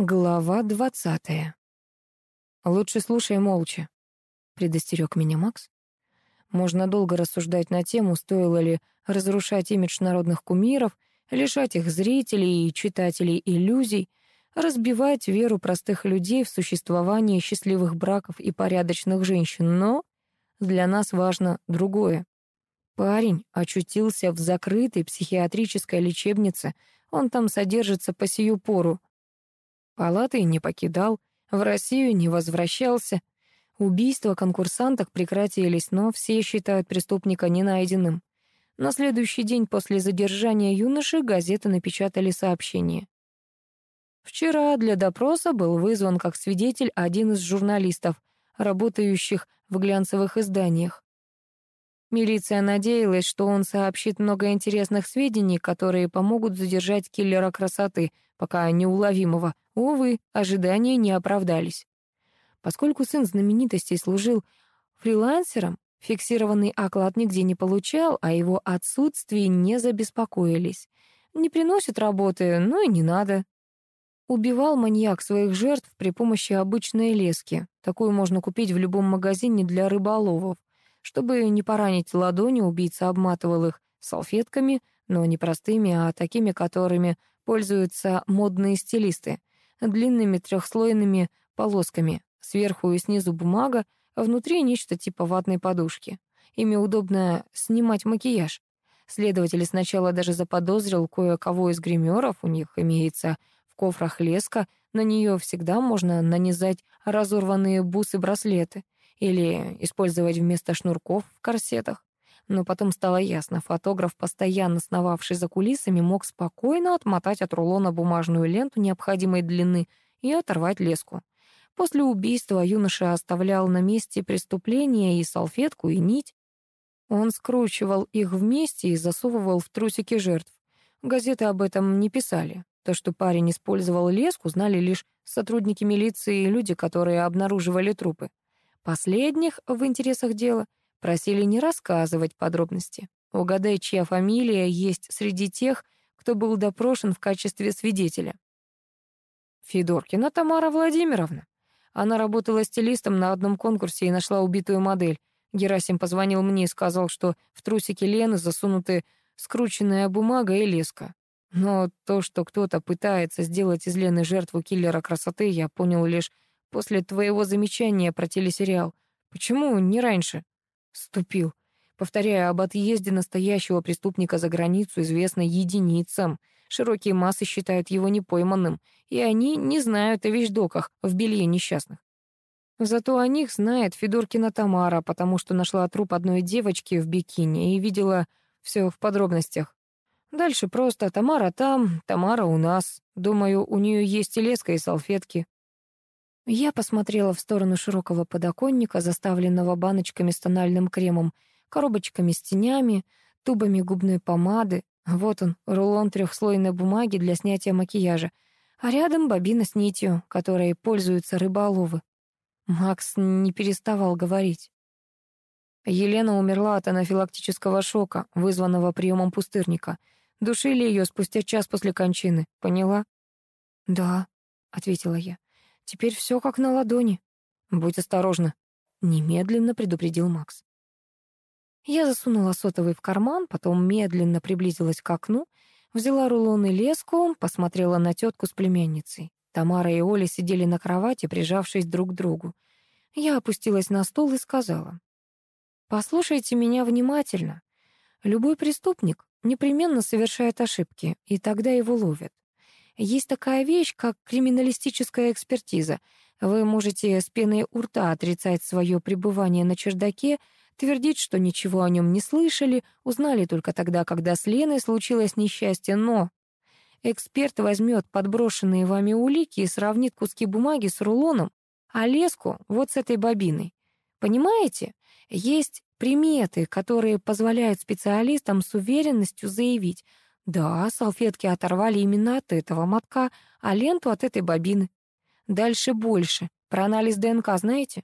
Глава двадцатая. «Лучше слушай молча», — предостерег меня Макс. Можно долго рассуждать на тему, стоило ли разрушать имидж народных кумиров, лишать их зрителей и читателей иллюзий, разбивать веру простых людей в существование счастливых браков и порядочных женщин, но для нас важно другое. Парень очутился в закрытой психиатрической лечебнице, он там содержится по сию пору, Палаты не покидал, в Россию не возвращался. Убийства конкурсанток прекратились, но все считают преступника ненайденным. На следующий день после задержания юноши газеты напечатали сообщение. Вчера для допроса был вызван как свидетель один из журналистов, работающих в глянцевых изданиях. Милиция надеялась, что он сообщит много интересных сведений, которые помогут задержать киллера красоты, пока неуловимого. Увы, ожидания не оправдались. Поскольку сын знаменитостей служил фрилансером, фиксированный оклад нигде не получал, а его отсутствии не забеспокоились. Не приносит работы, ну и не надо. Убивал маньяк своих жертв при помощи обычной лески. Такую можно купить в любом магазине для рыболовов. Чтобы не поранить ладони, убийца обматывал их салфетками, но не простыми, а такими, которыми пользуются модные стилисты, длинными трехслойными полосками. Сверху и снизу бумага, а внутри нечто типа ватной подушки. Ими удобно снимать макияж. Следователь сначала даже заподозрил кое-кого из гримеров, у них имеется в кофрах леска, на нее всегда можно нанизать разорванные бусы-браслеты или использовать вместо шнурков в корсетах. Но потом стало ясно, фотограф, постоянно сновавший за кулисами, мог спокойно отмотать от рулона бумажную ленту необходимой длины и оторвать леску. После убийства юноша оставлял на месте преступления и салфетку, и нить. Он скручивал их вместе и засовывал в трусики жертв. Газеты об этом не писали. То, что парень использовал леску, знали лишь сотрудники милиции и люди, которые обнаруживали трупы. Последних в интересах дела просили не рассказывать подробности. Угадай, чья фамилия есть среди тех, кто был допрошен в качестве свидетеля. Федоркина Тамара Владимировна. Она работала стилистом на одном конкурсе и нашла убитую модель. Герасим позвонил мне и сказал, что в трусике Лены засунуты скрученная бумага и леска. Но то, что кто-то пытается сделать из Лены жертву киллера красоты, я понял лишь После твоего замечания про телесериал. Почему не раньше? Ступил. Повторяю, об отъезде настоящего преступника за границу известно единицам. Широкие массы считают его непойманным, и они не знают о вещдоках в белье несчастных. Зато о них знает Федоркина Тамара, потому что нашла труп одной девочки в бикини и видела все в подробностях. Дальше просто Тамара там, Тамара у нас. Думаю, у нее есть и леска, и салфетки. Я посмотрела в сторону широкого подоконника, заставленного баночками с тональным кремом, коробочками с тенями, тубами губной помады. Вот он, рулон трехслойной бумаги для снятия макияжа. А рядом бобина с нитью, которой пользуются рыболовы. Макс не переставал говорить. Елена умерла от анафилактического шока, вызванного приемом пустырника. Душили ее спустя час после кончины. Поняла? «Да», — ответила я. Теперь все как на ладони. Будь осторожна, немедленно предупредил Макс. Я засунула сотовый в карман, потом медленно приблизилась к окну, взяла рулон и леску, посмотрела на тетку с племянницей. Тамара и Оля сидели на кровати, прижавшись друг к другу. Я опустилась на стул и сказала: "Послушайте меня внимательно. Любой преступник непременно совершает ошибки, и тогда его ловят. Есть такая вещь, как криминалистическая экспертиза. Вы можете с пеной у рта отрицать свое пребывание на чердаке, твердить, что ничего о нем не слышали, узнали только тогда, когда с Леной случилось несчастье, но эксперт возьмет подброшенные вами улики и сравнит куски бумаги с рулоном, а леску вот с этой бобиной. Понимаете? Есть приметы, которые позволяют специалистам с уверенностью заявить — да, салфетки оторвали именно от этого мотка, а ленту от этой бобины. Дальше больше. Про анализ ДНК знаете?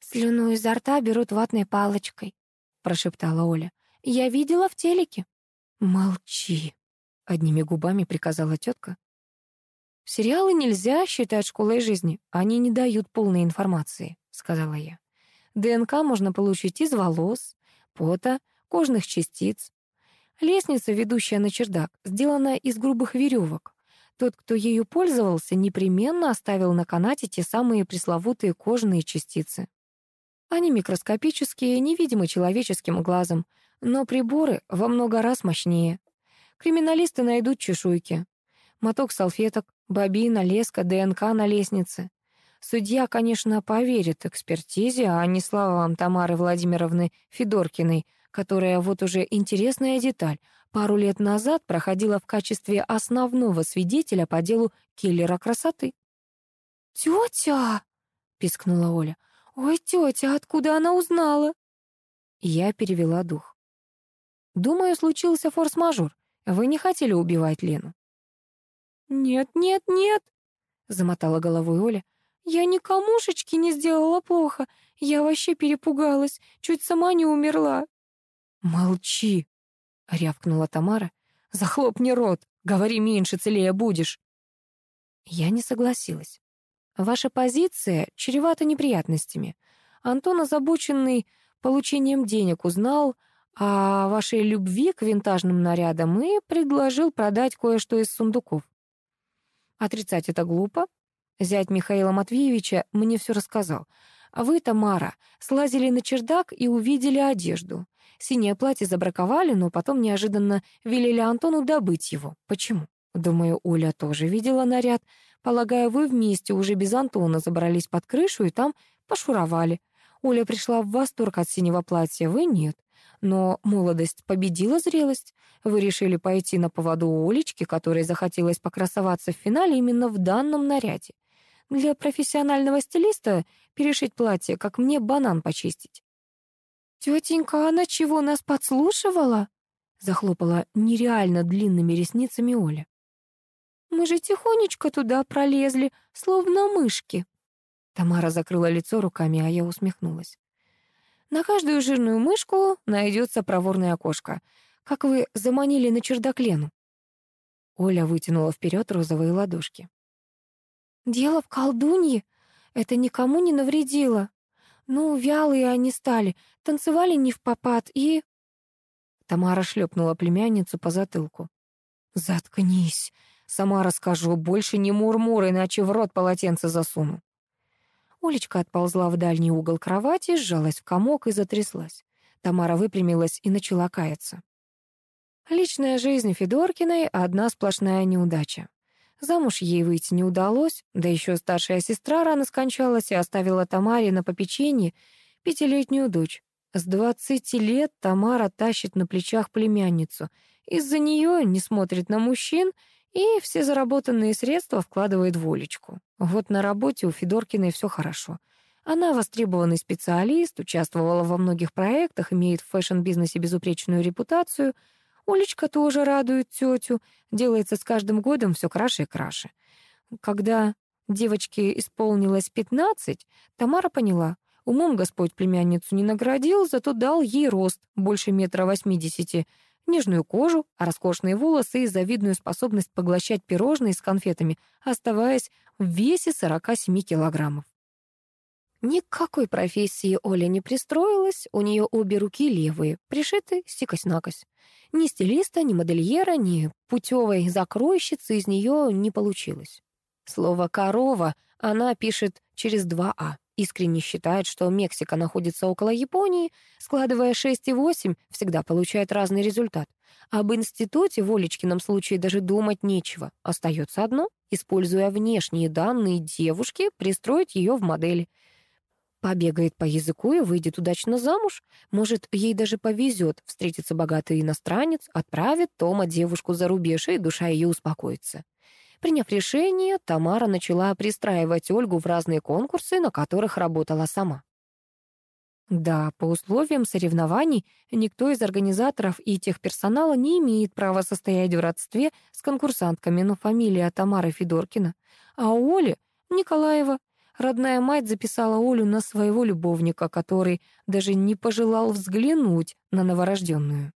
«Слюну изо рта берут ватной палочкой», — прошептала Оля. «Я видела в телеке». «Молчи», — одними губами приказала тетка. «Сериалы нельзя считать школой жизни. Они не дают полной информации», — сказала я. «ДНК можно получить из волос, пота, кожных частиц. Лестница, ведущая на чердак, сделана из грубых веревок. Тот, кто ею пользовался, непременно оставил на канате те самые пресловутые кожные частицы. Они микроскопические, невидимы человеческим глазом, но приборы во много раз мощнее. Криминалисты найдут чешуйки. Моток салфеток, бобина, леска, ДНК на лестнице. Судья, конечно, поверит экспертизе, а не словам Тамары Владимировны Федоркиной, которая, вот уже интересная деталь, пару лет назад проходила в качестве основного свидетеля по делу киллера красоты. «Тетя!» — пискнула Оля. «Ой, тетя, откуда она узнала?» Я перевела дух. «Думаю, случился форс-мажор. Вы не хотели убивать Лену?» «Нет, нет, нет!» — замотала головой Оля. «Я никомушечки не сделала плохо. Я вообще перепугалась. Чуть сама не умерла». «Молчи!» — рявкнула Тамара. «Захлопни рот. Говори меньше, целее будешь». Я не согласилась. Ваша позиция чревата неприятностями. Антон, озабоченный получением денег, узнал о вашей любви к винтажным нарядам и предложил продать кое-что из сундуков. Отрицать это глупо. Зять Михаила Матвеевича мне все рассказал. А вы, Тамара, слазили на чердак и увидели одежду. Синее платье забраковали, но потом неожиданно велели Антону добыть его. Почему? Думаю, Оля тоже видела наряд. Полагаю, вы вместе уже без Антона забрались под крышу и там пошуровали. Оля пришла в восторг от синего платья, вы нет. Но молодость победила зрелость. Вы решили пойти на поводу у Олечки, которой захотелось покрасоваться в финале именно в данном наряде. Для профессионального стилиста перешить платье, как мне банан почистить. «Тетенька, она чего, нас подслушивала?» Захлопала нереально длинными ресницами Оля. Мы же тихонечко туда пролезли, словно мышки». Тамара закрыла лицо руками, а я усмехнулась. «На каждую жирную мышку найдется проворное окошко. Как вы заманили на чердак Лену?» Оля вытянула вперед розовые ладошки. «Дело в колдунье. Это никому не навредило. Ну, вялые они стали, танцевали не в попад и...» Тамара шлепнула племянницу по затылку. «Заткнись!» Сама расскажу, больше не мур-мур, иначе в рот полотенце засуну. Олечка отползла в дальний угол кровати, сжалась в комок и затряслась. Тамара выпрямилась и начала каяться. Личная жизнь Федоркиной — одна сплошная неудача. Замуж ей выйти не удалось, да еще старшая сестра рано скончалась и оставила Тамаре на попечении пятилетнюю дочь. С двадцати лет Тамара тащит на плечах племянницу. Из-за нее не смотрит на мужчин и все заработанные средства вкладывает в Олечку. Вот на работе у Федоркиной все хорошо. Она востребованный специалист, участвовала во многих проектах, имеет в фэшн-бизнесе безупречную репутацию. Олечка тоже радует тетю, делается с каждым годом все краше и краше. Когда девочке исполнилось 15, Тамара поняла, умом Господь племянницу не наградил, зато дал ей рост больше метра восьмидесяти, нежную кожу, роскошные волосы и завидную способность поглощать пирожные с конфетами, оставаясь в весе 47 килограммов. Никакой профессии Оля не пристроилась, у нее обе руки левые, пришиты сикось-накось. Ни стилиста, ни модельера, ни путевой закройщицы из нее не получилось. Слово «корова» она пишет через два «а» искренне считает, что Мексика находится около Японии, складывая 6 и 8, всегда получает разный результат. Об институте в Олечкином случае даже думать нечего. Остается одно — используя внешние данные девушки, пристроить ее в модели. Побегает по языку и выйдет удачно замуж. Может, ей даже повезет встретиться богатый иностранец, отправит Тома девушку за рубеж, и душа ее успокоится. Приняв решение, Тамара начала пристраивать Ольгу в разные конкурсы, на которых работала сама. Да, по условиям соревнований никто из организаторов и техперсонала не имеет права состоять в родстве с конкурсантками, но фамилия Тамары Федоркина. А у Оли — Николаева. Родная мать записала Олю на своего любовника, который даже не пожелал взглянуть на новорожденную.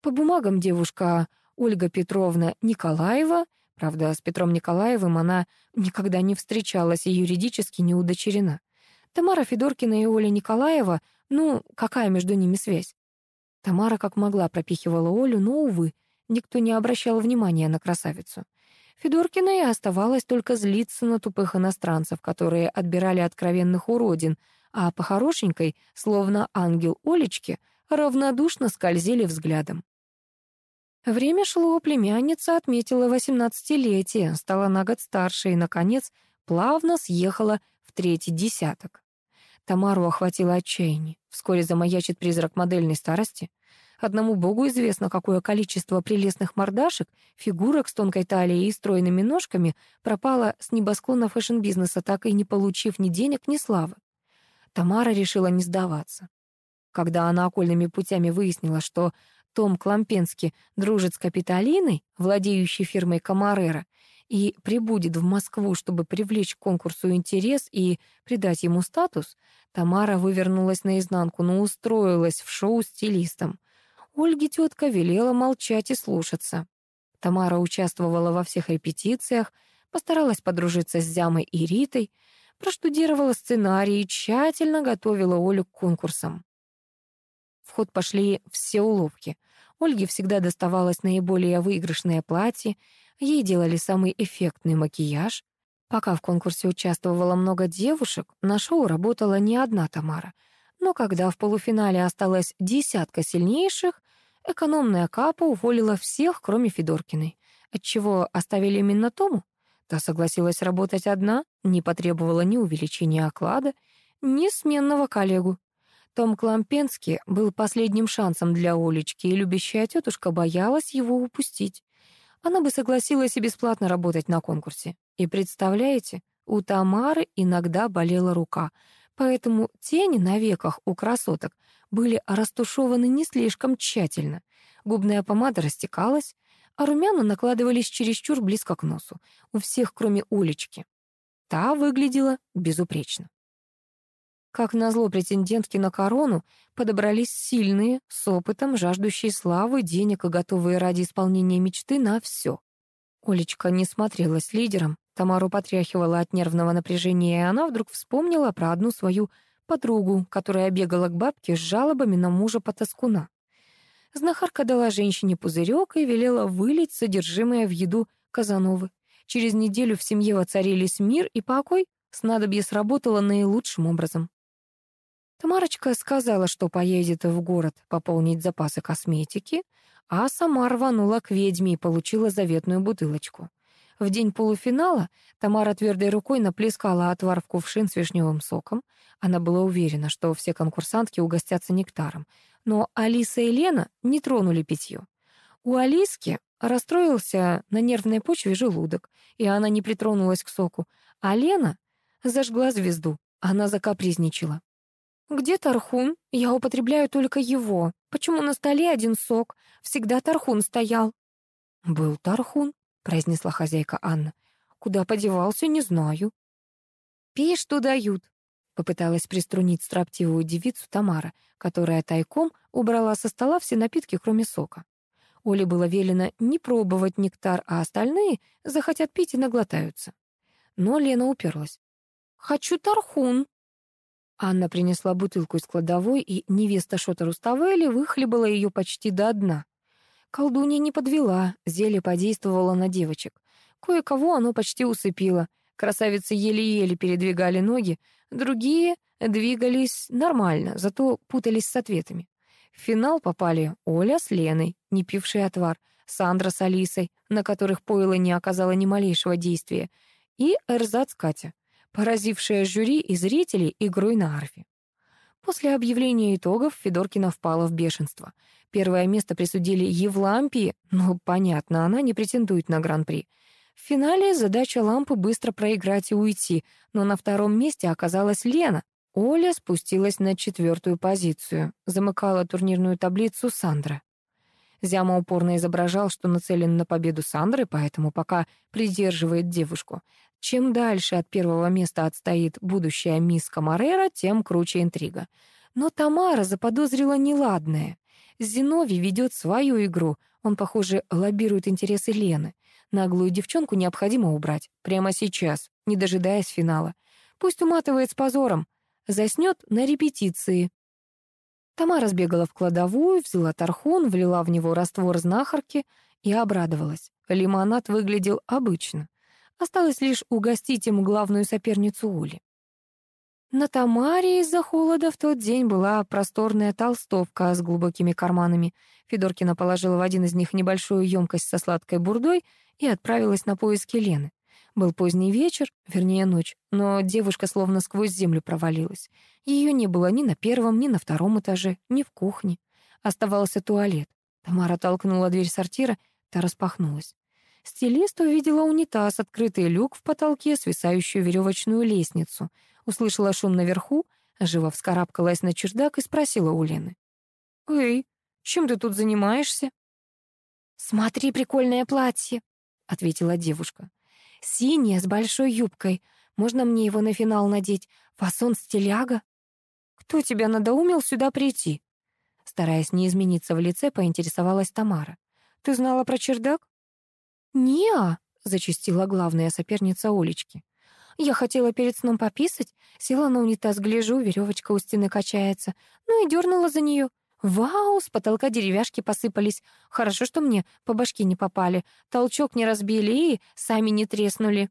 По бумагам девушка Ольга Петровна Николаева Правда, с Петром Николаевым она никогда не встречалась и юридически не удочерена. Тамара Федоркина и Оля Николаева, ну, какая между ними связь? Тамара как могла пропихивала Олю, но, увы, никто не обращал внимания на красавицу. Федоркина и оставалось только злиться на тупых иностранцев, которые отбирали откровенных уродин, а по хорошенькой, словно ангел Олечки, равнодушно скользили взглядом. Время шло, племянница отметила восемнадцатилетие, стала на год старше и, наконец, плавно съехала в третий десяток. Тамару охватило отчаяние. Вскоре замаячит призрак модельной старости. Одному богу известно, какое количество прелестных мордашек, фигурок с тонкой талией и стройными ножками пропало с небосклона фэшн-бизнеса, так и не получив ни денег, ни славы. Тамара решила не сдаваться. Когда она окольными путями выяснила, что Том Клампенский дружит с Капитолиной, владеющей фирмой Камарера, и прибудет в Москву, чтобы привлечь к конкурсу интерес и придать ему статус, Тамара вывернулась наизнанку, но устроилась в шоу стилистом. Ольге тетка велела молчать и слушаться. Тамара участвовала во всех репетициях, постаралась подружиться с Зямой и Ритой, проштудировала сценарий и тщательно готовила Олю к конкурсам. В ход пошли все уловки. Ольге всегда доставалось наиболее выигрышное платье, ей делали самый эффектный макияж. Пока в конкурсе участвовало много девушек, на шоу работала не одна Тамара. Но когда в полуфинале осталась десятка сильнейших, экономная Капа уволила всех, кроме Федоркиной. Отчего оставили именно Тому? Та согласилась работать одна, не потребовала ни увеличения оклада, ни сменного коллегу. Том Клампенский был последним шансом для Олечки, и любящая тетушка боялась его упустить. Она бы согласилась и бесплатно работать на конкурсе. И представляете, у Тамары иногда болела рука, поэтому тени на веках у красоток были растушеваны не слишком тщательно. Губная помада растекалась, а румяна накладывались чересчур близко к носу. У всех, кроме Олечки. Та выглядела безупречно. Как назло претендентки на корону подобрались сильные, с опытом, жаждущие славы, денег и готовые ради исполнения мечты на все. Олечка не смотрелась лидером, Тамару потряхивала от нервного напряжения, и она вдруг вспомнила про одну свою подругу, которая бегала к бабке с жалобами на мужа-потаскуна. Знахарка дала женщине пузырек и велела вылить содержимое в еду Казановы. Через неделю в семье воцарились мир и покой, снадобье сработало наилучшим образом. Тамарочка сказала, что поедет в город пополнить запасы косметики, а сама рванула к ведьме и получила заветную бутылочку. В день полуфинала Тамара твердой рукой наплескала отвар в кувшин с вишневым соком. Она была уверена, что все конкурсантки угостятся нектаром. Но Алиса и Лена не тронули питье. У Алиски расстроился на нервной почве желудок, и она не притронулась к соку. А Лена зажгла звезду. Она закапризничала. «Где тархун? Я употребляю только его. Почему на столе один сок? Всегда тархун стоял». «Был тархун», — произнесла хозяйка Анна. «Куда подевался, не знаю». «Пей, что дают», — попыталась приструнить строптивую девицу Тамара, которая тайком убрала со стола все напитки, кроме сока. Оле было велено не пробовать нектар, а остальные захотят пить и наглотаются. Но Лена уперлась. «Хочу тархун», Анна принесла бутылку из кладовой, и невеста Шота Руставели выхлебала ее почти до дна. Колдунья не подвела, зелье подействовало на девочек. Кое-кого оно почти усыпило. Красавицы еле-еле передвигали ноги, другие двигались нормально, зато путались с ответами. В финал попали Оля с Леной, не пившие отвар, Сандра с Алисой, на которых пойло не оказало ни малейшего действия, и Эрзац Катя, поразившая жюри и зрителей игрой на арфе. После объявления итогов Федоркина впала в бешенство. Первое место присудили Евлампии, но, понятно, она не претендует на гран-при. В финале задача лампы быстро проиграть и уйти, но на втором месте оказалась Лена. Оля спустилась на четвертую позицию, замыкала турнирную таблицу Сандра. Зяма упорно изображал, что нацелен на победу Сандры, поэтому пока придерживает девушку. Чем дальше от первого места отстоит будущая мисс Камарера, тем круче интрига. Но Тамара заподозрила неладное. Зиновий ведет свою игру. Он, похоже, лоббирует интересы Лены. Наглую девчонку необходимо убрать. Прямо сейчас, не дожидаясь финала. Пусть уматывает с позором. Заснет на репетиции. Тамара сбегала в кладовую, взяла тархун, влила в него раствор знахарки и обрадовалась. Лимонад выглядел обычно. Осталось лишь угостить ему главную соперницу Ули. На Тамаре из-за холода в тот день была просторная толстовка с глубокими карманами. Федоркина положила в один из них небольшую емкость со сладкой бурдой и отправилась на поиски Лены. Был поздний вечер, вернее ночь, но девушка словно сквозь землю провалилась. Ее не было ни на первом, ни на втором этаже, ни в кухне. Оставался туалет. Тамара толкнула дверь сортира, та распахнулась. Стилист увидела унитаз, открытый люк в потолке, свисающую веревочную лестницу. Услышала шум наверху, живо вскарабкалась на чердак и спросила у Лены. «Эй, чем ты тут занимаешься?» «Смотри, прикольное платье», — ответила девушка. «Синее, с большой юбкой. Можно мне его на финал надеть? Фасон стиляга?» «Кто тебя надоумил сюда прийти?» Стараясь не измениться в лице, поинтересовалась Тамара. «Ты знала про чердак?» «Не-а», зачастила главная соперница Олечки. «Я хотела перед сном пописать, села на унитаз, гляжу, веревочка у стены качается, ну и дернула за нее. Вау, с потолка деревяшки посыпались. Хорошо, что мне по башке не попали, толчок не разбили и сами не треснули».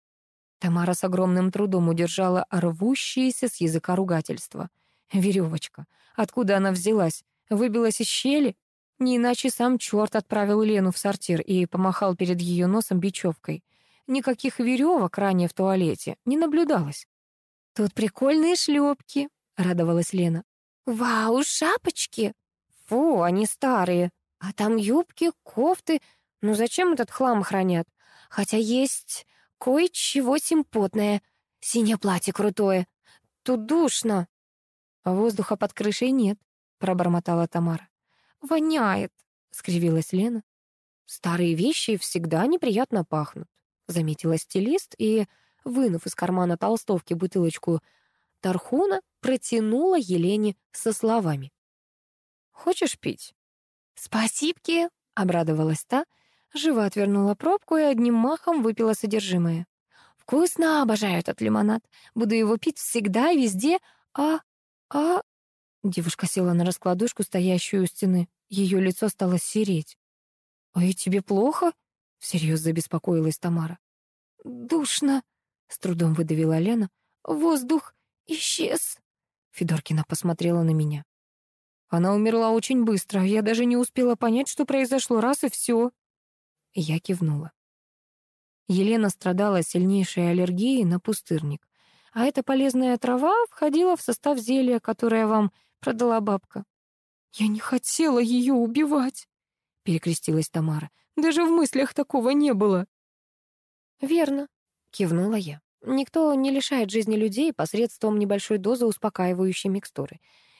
Тамара с огромным трудом удержала рвущиеся с языка ругательства. Веревочка. Откуда она взялась? Выбилась из щели? Не иначе сам черт отправил Лену в сортир и помахал перед ее носом бечевкой. Никаких веревок ранее в туалете не наблюдалось. «Тут прикольные шлепки», — радовалась Лена. «Вау, шапочки!» «Фу, они старые. А там юбки, кофты. Ну зачем этот хлам хранят? Хотя есть кое-чего симпотное. Синее платье крутое. Тут душно». «А воздуха под крышей нет», — пробормотала Тамара. «Воняет», — скривилась Лена. «Старые вещи всегда неприятно пахнут», — заметила стилист и, вынув из кармана толстовки бутылочку тархуна, протянула Елене со словами. «Хочешь пить?» «Спасибки», — обрадовалась та, живо отвернула пробку и одним махом выпила содержимое. «Вкусно, обожаю этот лимонад. Буду его пить всегда и везде. А... а... Девушка села на раскладушку, стоящую у стены. Ее лицо стало сереть. «А тебе плохо?» — всерьез забеспокоилась Тамара. «Душно», — с трудом выдавила Лена. «Воздух исчез». Федоркина посмотрела на меня. Она умерла очень быстро. Я даже не успела понять, что произошло раз и все. Я кивнула. Елена страдала сильнейшей аллергией на пустырник. А эта полезная трава входила в состав зелья, которое вам продала бабка. «Я не хотела ее убивать», — перекрестилась Тамара. «Даже в мыслях такого не было». «Верно», — кивнула я. «Никто не лишает жизни людей посредством небольшой дозы успокаивающей микстуры.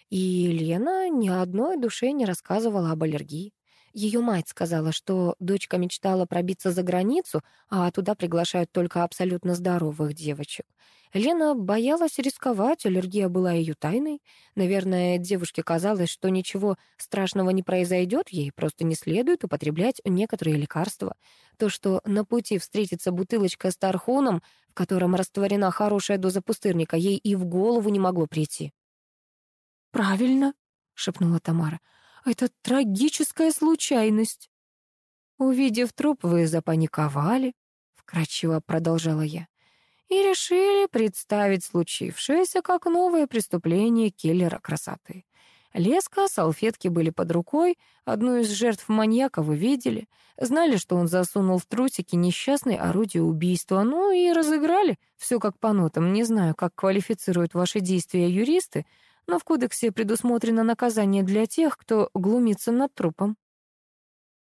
И Лена ни одной душе не рассказывала об аллергии. Ее мать сказала, что дочка мечтала пробиться за границу, а туда приглашают только абсолютно здоровых девочек. Лена боялась рисковать, аллергия была ее тайной. Наверное, девушке казалось, что ничего страшного не произойдет, ей просто не следует употреблять некоторые лекарства. То, что на пути встретится бутылочка с тархуном, в котором растворена хорошая доза пустырника, ей и в голову не могло прийти. «Правильно», — шепнула Тамара, — «это трагическая случайность». «Увидев труп, вы запаниковали», — вкратчиво продолжала я и решили представить случившееся как новое преступление киллера красоты. Леска, салфетки были под рукой, одну из жертв маньяка вы видели, знали, что он засунул в трусики несчастное орудие убийства, ну и разыграли все как по нотам. Не знаю, как квалифицируют ваши действия юристы, но в кодексе предусмотрено наказание для тех, кто глумится над трупом.